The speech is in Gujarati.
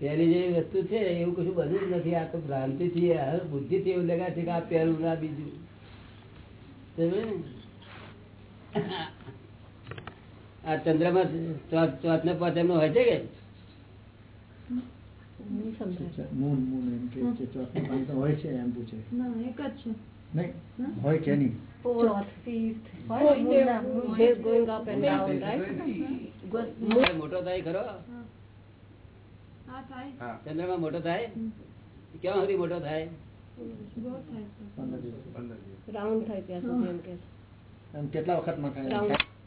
પહેલી જે વસ્તુ છે એવું કશું બધું જ નથી. આ તો ભ્રાંતિ થી બુદ્ધિ થી એવું લગાય છે કે આ પહેલું ના બીજું. આ ચંદ્રમાં ચોથ ને પાંચ એમનો હોય છે કે? હોય છે એમ પૂછે. એક જ છે. નહીં હોય કે નહીં? મોટો થાય ખરો. ચંદ્રમાં મોટો થાય? ક્યાં સુધી મોટો થાય? રાઉન્ડ થાય. પંદર દિવસ. round થાય